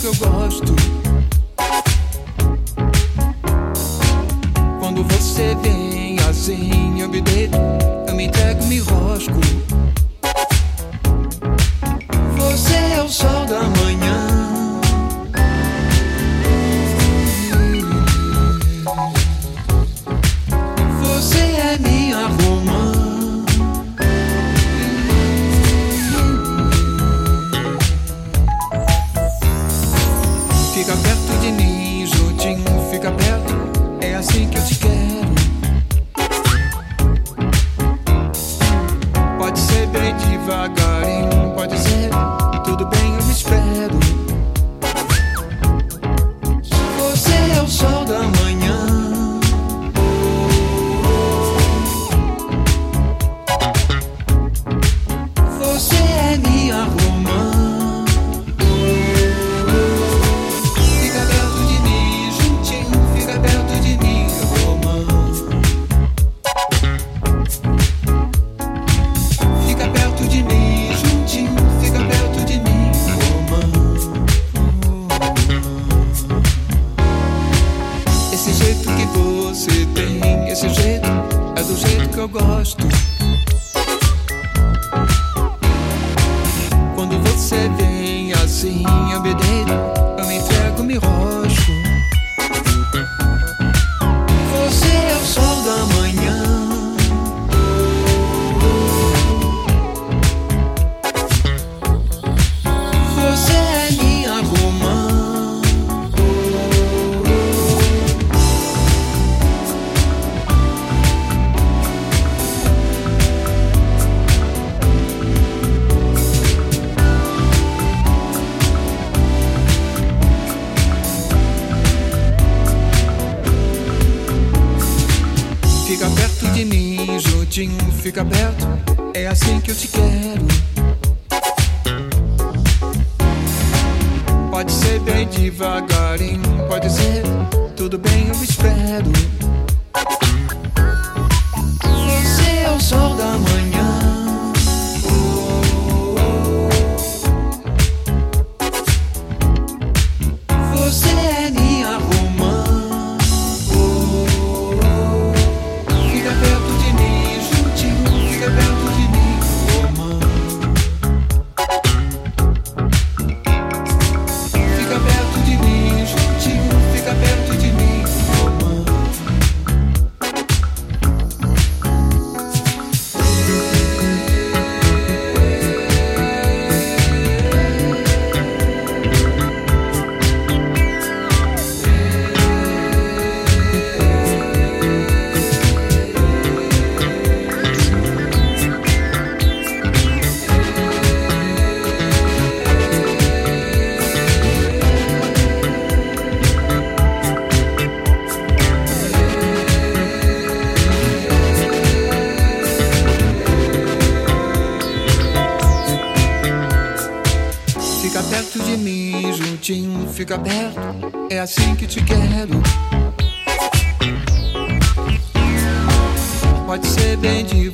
que eu gosto. Quando você vem assim, eu me deito, eu me entrego, me rosco. Você é o sol da manhã. Bem devagarinho, gosto. Quando você vem assim, eu me deito, eu me entrego, me rosto. Mim, juntinho, fica perto. É assim que eu te quero. Pode ser bem devagarinho, pode ser. Tudo bem, eu espero. Fica perto de mim, juntinho, fica perto. É assim que te quero. Pode ser bem de